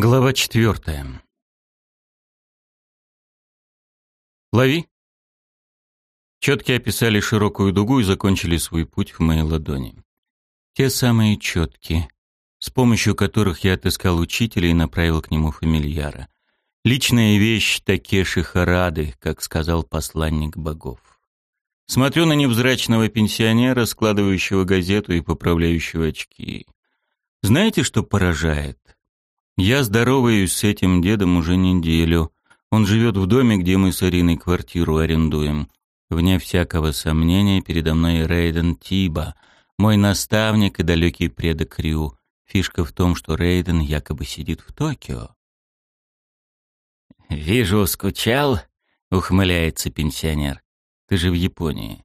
Глава четвертая. Лови. Четки описали широкую дугу и закончили свой путь в моей ладони. Те самые четки, с помощью которых я отыскал учителя и направил к нему фамильяра. Личная вещь Такеши Харады, как сказал посланник богов. Смотрю на невзрачного пенсионера, складывающего газету и поправляющего очки. Знаете, что поражает? Я здороваюсь с этим дедом уже неделю. Он живет в доме, где мы с Ариной квартиру арендуем. Вне всякого сомнения, передо мной Рейден Тиба, мой наставник и далекий предок Рю. Фишка в том, что Рейден якобы сидит в Токио. «Вижу, скучал», — ухмыляется пенсионер. «Ты же в Японии.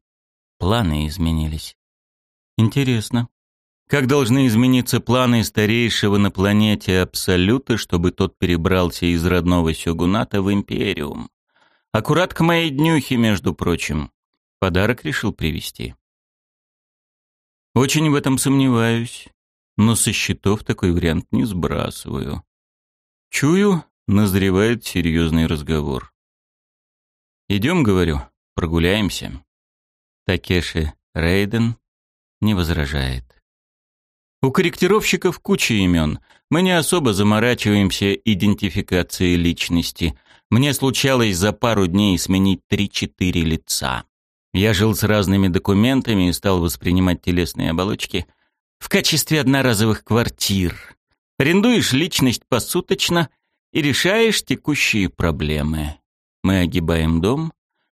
Планы изменились». «Интересно. Как должны измениться планы старейшего на планете Абсолюта, чтобы тот перебрался из родного сёгуната в Империум? Аккурат к моей днюхе, между прочим. Подарок решил привезти. Очень в этом сомневаюсь, но со счетов такой вариант не сбрасываю. Чую, назревает серьезный разговор. «Идем, — говорю, — прогуляемся». Такеши Рейден не возражает. У корректировщиков куча имен. Мы не особо заморачиваемся идентификацией личности. Мне случалось за пару дней сменить 3-4 лица. Я жил с разными документами и стал воспринимать телесные оболочки в качестве одноразовых квартир. Арендуешь личность посуточно и решаешь текущие проблемы. Мы огибаем дом,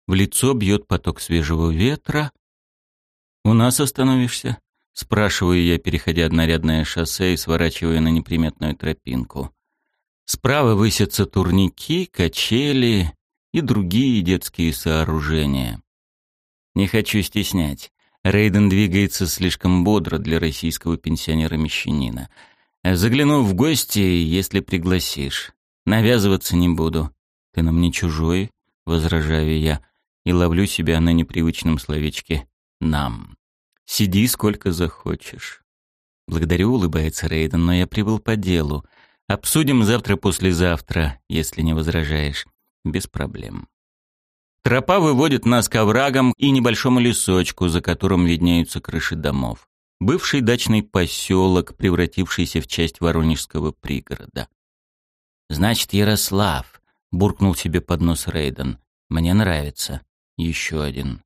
в лицо бьет поток свежего ветра. У нас остановишься? Спрашиваю я, переходя однорядное шоссе и сворачивая на неприметную тропинку. Справа высятся турники, качели и другие детские сооружения. Не хочу стеснять. Рейден двигается слишком бодро для российского пенсионера-мещанина. Загляну в гости, если пригласишь. Навязываться не буду. Ты нам не чужой, возражаю я, и ловлю себя на непривычном словечке «нам». Сиди сколько захочешь. Благодарю, улыбается Рейден, но я прибыл по делу. Обсудим завтра-послезавтра, если не возражаешь. Без проблем. Тропа выводит нас к оврагам и небольшому лесочку, за которым виднеются крыши домов. Бывший дачный поселок, превратившийся в часть воронежского пригорода. «Значит, Ярослав», — буркнул себе под нос Рейден. «Мне нравится». Еще один.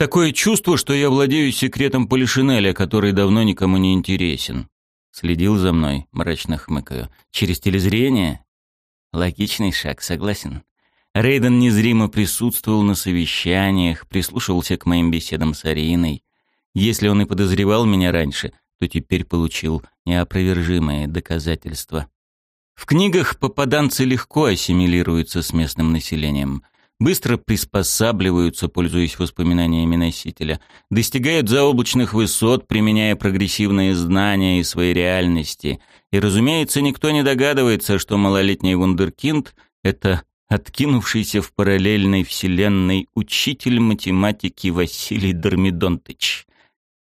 Такое чувство, что я владею секретом Полишинеля, который давно никому не интересен. Следил за мной, мрачно хмыкаю. Через телезрение? Логичный шаг, согласен. Рейден незримо присутствовал на совещаниях, прислушивался к моим беседам с Ариной. Если он и подозревал меня раньше, то теперь получил неопровержимое доказательство. В книгах попаданцы легко ассимилируются с местным населением быстро приспосабливаются, пользуясь воспоминаниями носителя, достигают заоблачных высот, применяя прогрессивные знания и своей реальности. И, разумеется, никто не догадывается, что малолетний вундеркинд — это откинувшийся в параллельной вселенной учитель математики Василий Дормидонтыч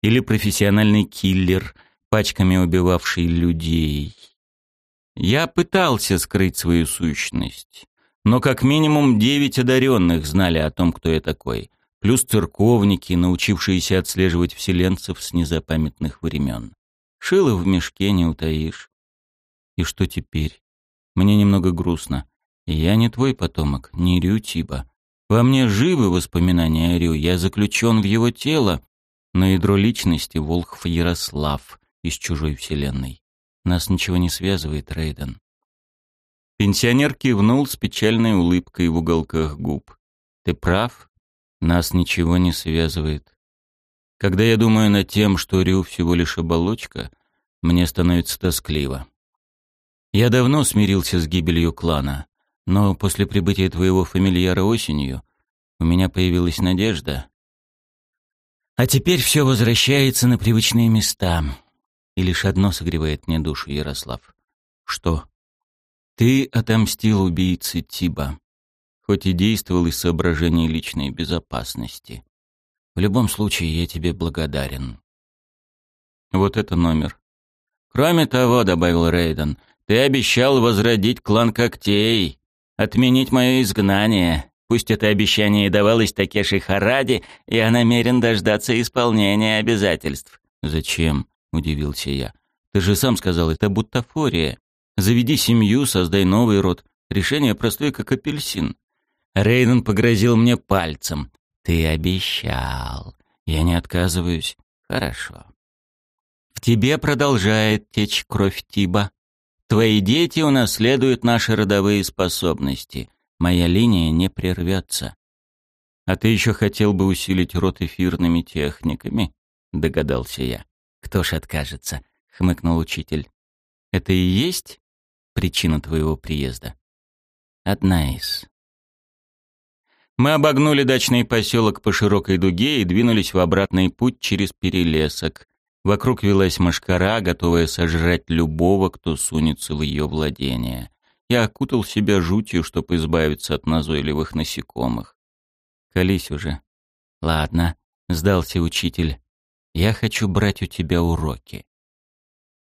или профессиональный киллер, пачками убивавший людей. Я пытался скрыть свою сущность но как минимум девять одаренных знали о том, кто я такой, плюс церковники, научившиеся отслеживать вселенцев с незапамятных времен. Шило в мешке не утаишь. И что теперь? Мне немного грустно. Я не твой потомок, не Рю Тиба. Во мне живы воспоминания о Рю, я заключен в его тело, но ядро личности — Волхв Ярослав из чужой вселенной. Нас ничего не связывает, Рейден. Пенсионер кивнул с печальной улыбкой в уголках губ. «Ты прав. Нас ничего не связывает. Когда я думаю над тем, что Рю всего лишь оболочка, мне становится тоскливо. Я давно смирился с гибелью клана, но после прибытия твоего фамильяра осенью у меня появилась надежда. А теперь все возвращается на привычные места. И лишь одно согревает мне душу, Ярослав. Что? Ты отомстил убийце Тиба, хоть и действовал из соображений личной безопасности. В любом случае, я тебе благодарен. Вот это номер. Кроме того, добавил Рейден, Ты обещал возродить клан когтей, отменить мое изгнание. Пусть это обещание и давалось Такеши Харади, я намерен дождаться исполнения обязательств». «Зачем?» — удивился я. «Ты же сам сказал, это бутафория. Заведи семью, создай новый род. Решение простое, как апельсин». Рейден погрозил мне пальцем. «Ты обещал. Я не отказываюсь. Хорошо. В тебе продолжает течь кровь Тиба. Твои дети унаследуют наши родовые способности. Моя линия не прервется. А ты еще хотел бы усилить рот эфирными техниками, догадался я. Кто ж откажется, хмыкнул учитель. Это и есть причина твоего приезда? Одна из. Мы обогнули дачный поселок по широкой дуге и двинулись в обратный путь через перелесок. Вокруг велась машкара, готовая сожрать любого, кто сунется в ее владение. Я окутал себя жутью, чтобы избавиться от назойливых насекомых. «Колись уже». «Ладно», — сдался учитель. «Я хочу брать у тебя уроки».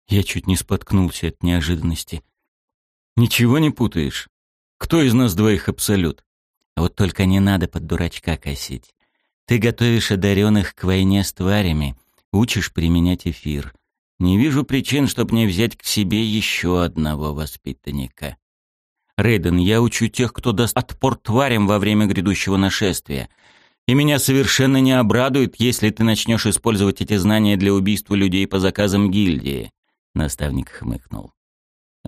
Я чуть не споткнулся от неожиданности. «Ничего не путаешь? Кто из нас двоих абсолют?» Вот только не надо под дурачка косить. Ты готовишь одаренных к войне с тварями, учишь применять эфир. Не вижу причин, чтобы не взять к себе еще одного воспитанника. Рейден, я учу тех, кто даст отпор тварям во время грядущего нашествия. И меня совершенно не обрадует, если ты начнешь использовать эти знания для убийства людей по заказам гильдии. Наставник хмыкнул.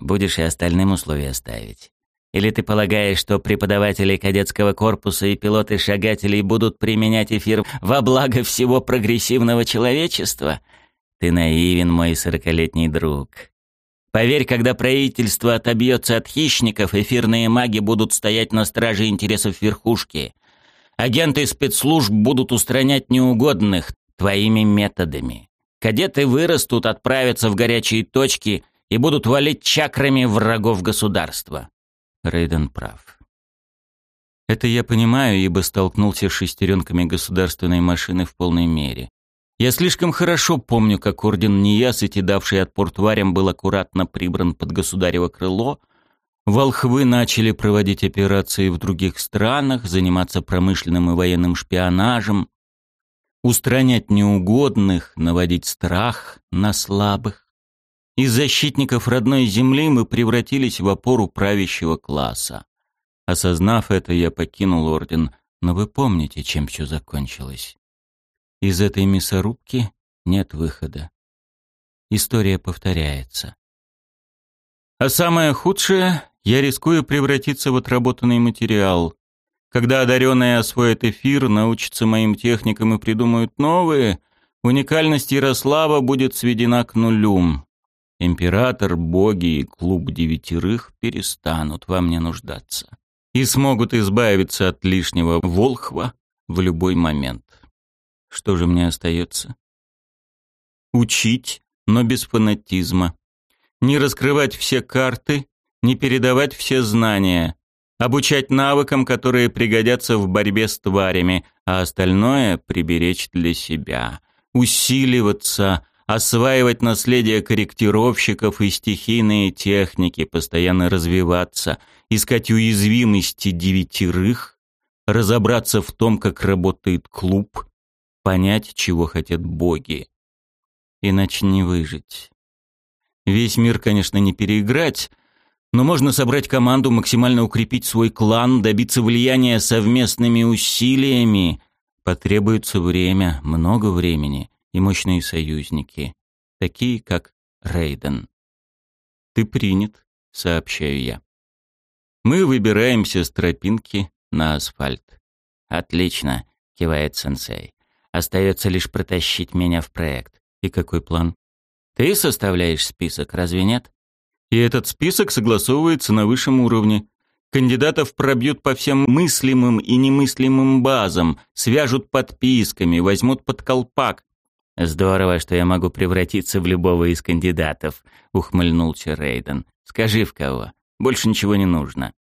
Будешь и остальным условия ставить. Или ты полагаешь, что преподаватели кадетского корпуса и пилоты шагателей будут применять эфир во благо всего прогрессивного человечества? Ты наивен, мой сорокалетний друг. Поверь, когда правительство отобьется от хищников, эфирные маги будут стоять на страже интересов верхушки. Агенты спецслужб будут устранять неугодных твоими методами. Кадеты вырастут, отправятся в горячие точки и будут валить чакрами врагов государства. Рейден прав. Это я понимаю, ибо столкнулся с шестеренками государственной машины в полной мере. Я слишком хорошо помню, как орден Ниясыти, давший отпор тварям, был аккуратно прибран под государево крыло. Волхвы начали проводить операции в других странах, заниматься промышленным и военным шпионажем, устранять неугодных, наводить страх на слабых. Из защитников родной земли мы превратились в опору правящего класса. Осознав это, я покинул орден, но вы помните, чем все закончилось. Из этой мясорубки нет выхода. История повторяется. А самое худшее, я рискую превратиться в отработанный материал. Когда одаренные освоят эфир, научатся моим техникам и придумают новые, уникальность Ярослава будет сведена к нулю. Император, боги и клуб девятерых перестанут во мне нуждаться и смогут избавиться от лишнего волхва в любой момент. Что же мне остается? Учить, но без фанатизма. Не раскрывать все карты, не передавать все знания. Обучать навыкам, которые пригодятся в борьбе с тварями, а остальное приберечь для себя. Усиливаться, осваивать наследие корректировщиков и стихийные техники, постоянно развиваться, искать уязвимости девятерых, разобраться в том, как работает клуб, понять, чего хотят боги. Иначе не выжить. Весь мир, конечно, не переиграть, но можно собрать команду, максимально укрепить свой клан, добиться влияния совместными усилиями. Потребуется время, много времени и мощные союзники, такие как Рейден. «Ты принят», — сообщаю я. Мы выбираемся с тропинки на асфальт. «Отлично», — кивает сенсей. «Остается лишь протащить меня в проект. И какой план?» «Ты составляешь список, разве нет?» «И этот список согласовывается на высшем уровне. Кандидатов пробьют по всем мыслимым и немыслимым базам, свяжут подписками, возьмут под колпак. «Здорово, что я могу превратиться в любого из кандидатов», — ухмыльнулся Рейден. «Скажи, в кого. Больше ничего не нужно».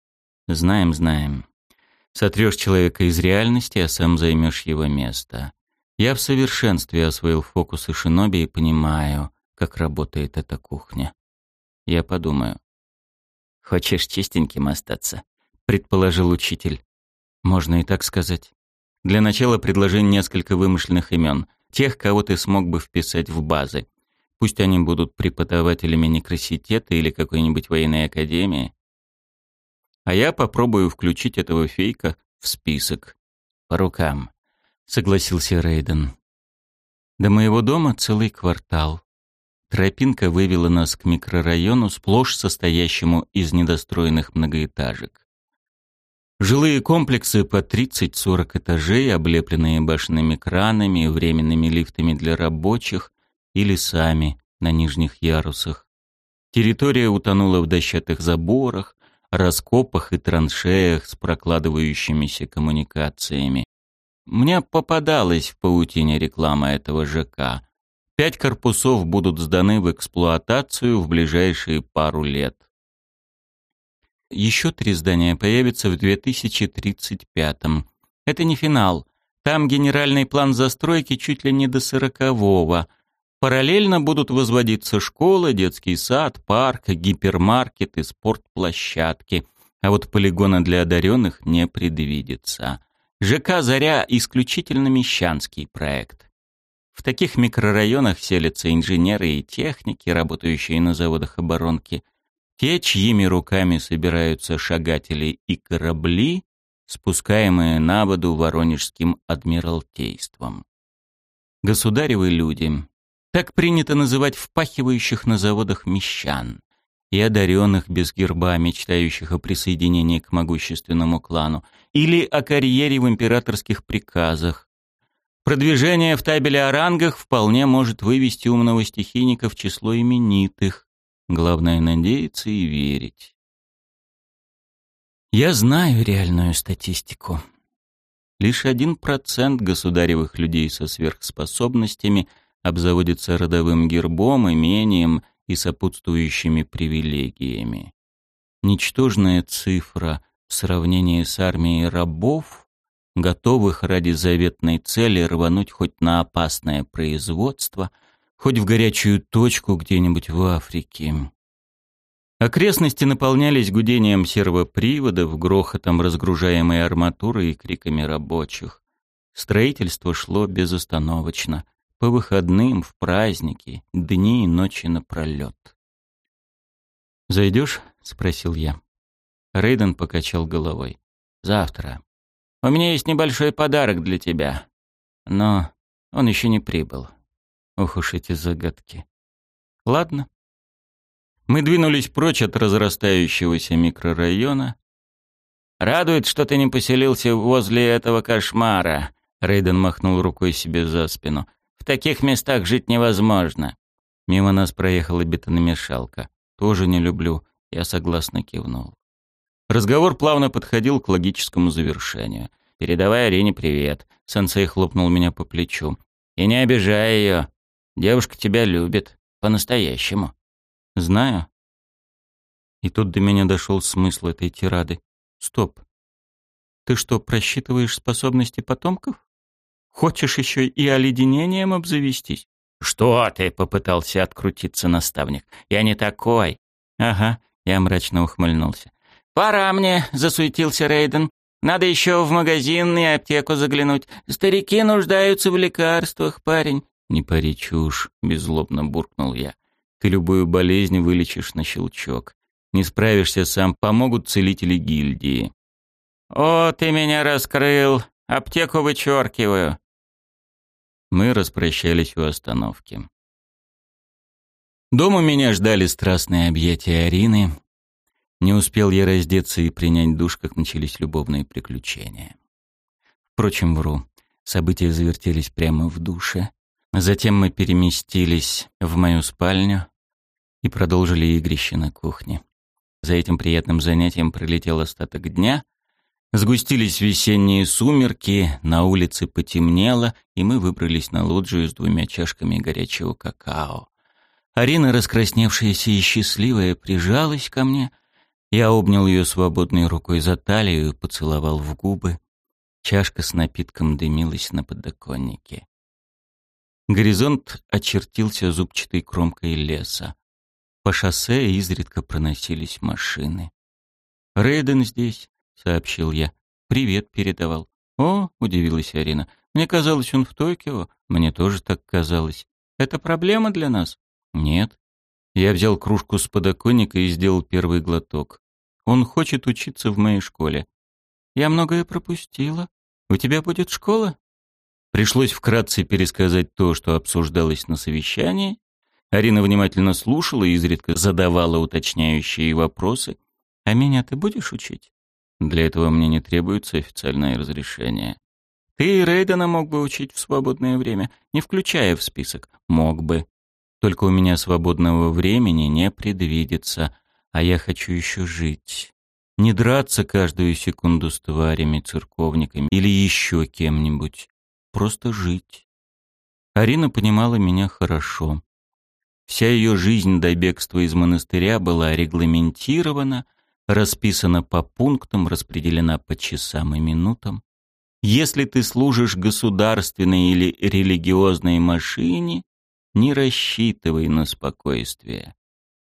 «Знаем, знаем. Сотрешь человека из реальности, а сам займешь его место. Я в совершенстве освоил фокусы шиноби и понимаю, как работает эта кухня. Я подумаю. Хочешь чистеньким остаться? Предположил учитель. Можно и так сказать. Для начала предложи несколько вымышленных имен, тех, кого ты смог бы вписать в базы. Пусть они будут преподавателями некраситета или какой-нибудь военной академии. А я попробую включить этого фейка в список. По рукам, согласился Рейден. До моего дома целый квартал. Тропинка вывела нас к микрорайону, сплошь состоящему из недостроенных многоэтажек. Жилые комплексы по 30-40 этажей, облепленные башенными кранами, временными лифтами для рабочих и лесами на нижних ярусах. Территория утонула в дощатых заборах, раскопах и траншеях с прокладывающимися коммуникациями. Мне попадалась в паутине реклама этого ЖК. Пять корпусов будут сданы в эксплуатацию в ближайшие пару лет. Еще три здания появятся в 2035 -м. Это не финал. Там генеральный план застройки чуть ли не до сорокового. Параллельно будут возводиться школы, детский сад, парк, гипермаркеты, спортплощадки. А вот полигона для одаренных не предвидится. ЖК «Заря» — исключительно мещанский проект. В таких микрорайонах селятся инженеры и техники, работающие на заводах оборонки, те, чьими руками собираются шагатели и корабли, спускаемые на воду Воронежским адмиралтейством. Государевы люди. Так принято называть впахивающих на заводах мещан и одаренных без герба, мечтающих о присоединении к могущественному клану, или о карьере в императорских приказах. Продвижение в табеле о рангах вполне может вывести умного стихийника в число именитых. Главное — надеяться и верить. Я знаю реальную статистику. Лишь один процент государевых людей со сверхспособностями обзаводится родовым гербом, имением и сопутствующими привилегиями. Ничтожная цифра в сравнении с армией рабов, готовых ради заветной цели рвануть хоть на опасное производство, хоть в горячую точку где-нибудь в Африке. Окрестности наполнялись гудением сервоприводов, грохотом разгружаемой арматуры и криками рабочих. Строительство шло безостановочно — по выходным, в праздники, дни и ночи напролет. «Зайдешь?» — спросил я. Рейден покачал головой. «Завтра. У меня есть небольшой подарок для тебя. Но он еще не прибыл. Ох уж эти загадки. Ладно». Мы двинулись прочь от разрастающегося микрорайона. «Радует, что ты не поселился возле этого кошмара», — Рейден махнул рукой себе за спину. В таких местах жить невозможно. Мимо нас проехала бетономешалка. Тоже не люблю. Я согласно кивнул. Разговор плавно подходил к логическому завершению. «Передавай Арине привет». Сенсей хлопнул меня по плечу. «И не обижай ее. Девушка тебя любит. По-настоящему». «Знаю». И тут до меня дошел смысл этой тирады. «Стоп. Ты что, просчитываешь способности потомков?» Хочешь еще и оледенением обзавестись? Что ты, попытался открутиться наставник. Я не такой. Ага, я мрачно ухмыльнулся. Пора мне, засуетился Рейден. Надо еще в магазин и аптеку заглянуть. Старики нуждаются в лекарствах, парень. Не пари чушь, беззлобно буркнул я. Ты любую болезнь вылечишь на щелчок. Не справишься сам, помогут целители гильдии. О, ты меня раскрыл. Аптеку вычеркиваю. Мы распрощались у остановки. Дома меня ждали страстные объятия Арины. Не успел я раздеться и принять душ, как начались любовные приключения. Впрочем, вру. События завертелись прямо в душе. Затем мы переместились в мою спальню и продолжили игрище на кухне. За этим приятным занятием пролетел остаток дня, Сгустились весенние сумерки, на улице потемнело, и мы выбрались на лоджию с двумя чашками горячего какао. Арина, раскрасневшаяся и счастливая, прижалась ко мне. Я обнял ее свободной рукой за талию и поцеловал в губы. Чашка с напитком дымилась на подоконнике. Горизонт очертился зубчатой кромкой леса. По шоссе изредка проносились машины. «Рейден здесь», — сообщил я. «Привет», — передавал. «О», — удивилась Арина, — «мне казалось, он в Токио». «Мне тоже так казалось». «Это проблема для нас?» «Нет». Я взял кружку с подоконника и сделал первый глоток. «Он хочет учиться в моей школе». «Я многое пропустила. У тебя будет школа?» Пришлось вкратце пересказать то, что обсуждалось на совещании. Арина внимательно слушала и изредка задавала уточняющие вопросы. «А меня ты будешь учить?» «Для этого мне не требуется официальное разрешение». «Ты Рейдена мог бы учить в свободное время, не включая в список?» «Мог бы. Только у меня свободного времени не предвидится, а я хочу еще жить. Не драться каждую секунду с тварями, церковниками или еще кем-нибудь просто жить. Арина понимала меня хорошо. Вся ее жизнь до бегства из монастыря была регламентирована, расписана по пунктам, распределена по часам и минутам. Если ты служишь государственной или религиозной машине, не рассчитывай на спокойствие.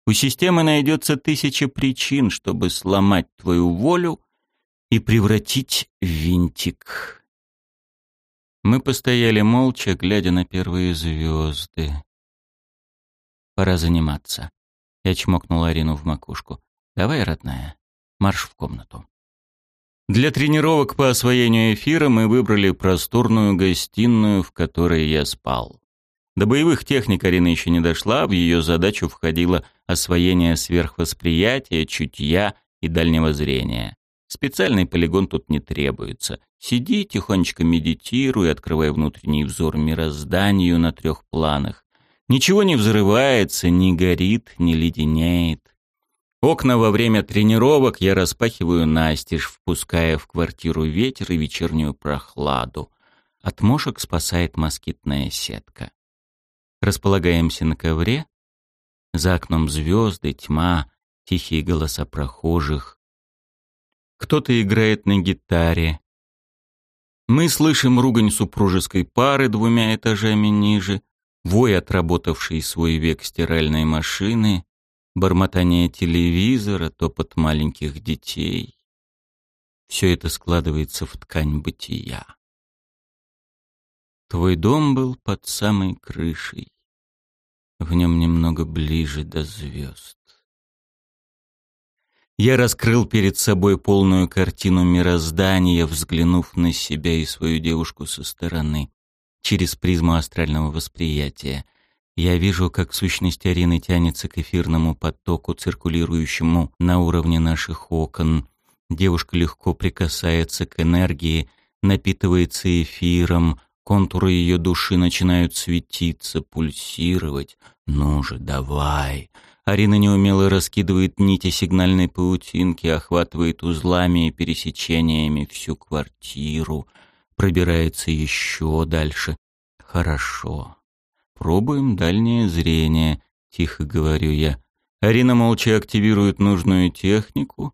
У системы найдется тысяча причин, чтобы сломать твою волю и превратить в винтик. Мы постояли молча, глядя на первые звезды. «Пора заниматься». Я чмокнул Арину в макушку. «Давай, родная, марш в комнату». Для тренировок по освоению эфира мы выбрали просторную гостиную, в которой я спал. До боевых техник Арина еще не дошла, в ее задачу входило освоение сверхвосприятия, чутья и дальнего зрения. Специальный полигон тут не требуется. Сиди, тихонечко медитируй, открывая внутренний взор мирозданию на трех планах. Ничего не взрывается, не горит, не леденеет. Окна во время тренировок я распахиваю настежь, впуская в квартиру ветер и вечернюю прохладу. От мошек спасает москитная сетка. Располагаемся на ковре. За окном звезды, тьма, тихие голоса прохожих кто-то играет на гитаре. Мы слышим ругань супружеской пары двумя этажами ниже, вой отработавшей свой век стиральной машины, бормотание телевизора, топот маленьких детей. Все это складывается в ткань бытия. Твой дом был под самой крышей. В нем немного ближе до звезд. Я раскрыл перед собой полную картину мироздания, взглянув на себя и свою девушку со стороны, через призму астрального восприятия. Я вижу, как сущность Арины тянется к эфирному потоку, циркулирующему на уровне наших окон. Девушка легко прикасается к энергии, напитывается эфиром, контуры ее души начинают светиться, пульсировать. «Ну же, давай!» Арина неумело раскидывает нити сигнальной паутинки, охватывает узлами и пересечениями всю квартиру, пробирается еще дальше. Хорошо. Пробуем дальнее зрение, тихо говорю я. Арина молча активирует нужную технику.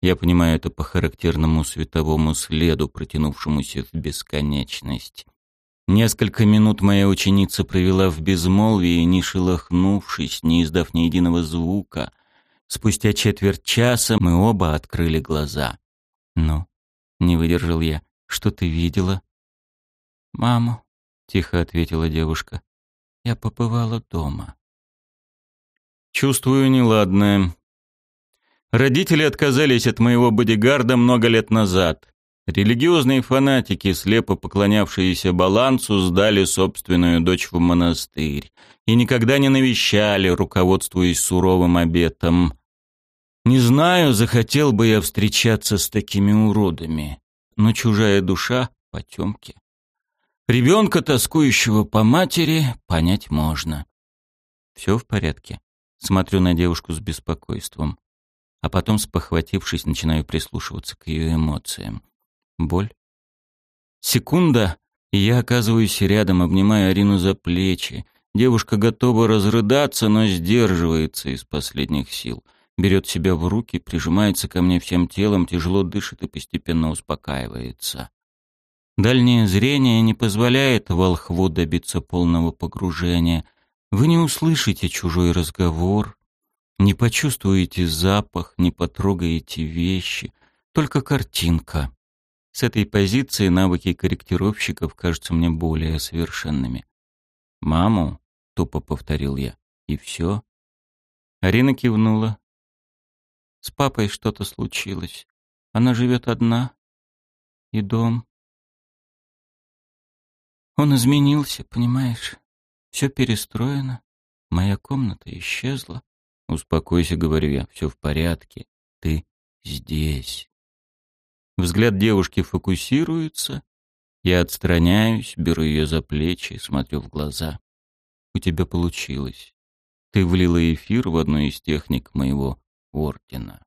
Я понимаю это по характерному световому следу, протянувшемуся в бесконечность. Несколько минут моя ученица провела в безмолвии, не шелохнувшись, не издав ни единого звука. Спустя четверть часа мы оба открыли глаза. «Ну?» — не выдержал я. «Что ты видела?» «Маму», — тихо ответила девушка. «Я побывала дома». «Чувствую неладное. Родители отказались от моего бодигарда много лет назад. Религиозные фанатики, слепо поклонявшиеся балансу, сдали собственную дочь в монастырь и никогда не навещали, руководствуясь суровым обетом. Не знаю, захотел бы я встречаться с такими уродами, но чужая душа — потемки. Ребенка, тоскующего по матери, понять можно. Все в порядке. Смотрю на девушку с беспокойством. А потом, спохватившись, начинаю прислушиваться к ее эмоциям. Боль. Секунда, и я оказываюсь рядом, обнимая Арину за плечи. Девушка готова разрыдаться, но сдерживается из последних сил. Берет себя в руки, прижимается ко мне всем телом, тяжело дышит и постепенно успокаивается. Дальнее зрение не позволяет волхву добиться полного погружения. Вы не услышите чужой разговор, Не почувствуете запах, не потрогаете вещи, только картинка. С этой позиции навыки корректировщиков кажутся мне более совершенными. «Маму?» — тупо повторил я. «И все?» Арина кивнула. «С папой что-то случилось. Она живет одна. И дом. Он изменился, понимаешь? Все перестроено. Моя комната исчезла. Успокойся, говорю я, все в порядке. Ты здесь. Взгляд девушки фокусируется. Я отстраняюсь, беру ее за плечи, смотрю в глаза. У тебя получилось. Ты влила эфир в одну из техник моего ордена.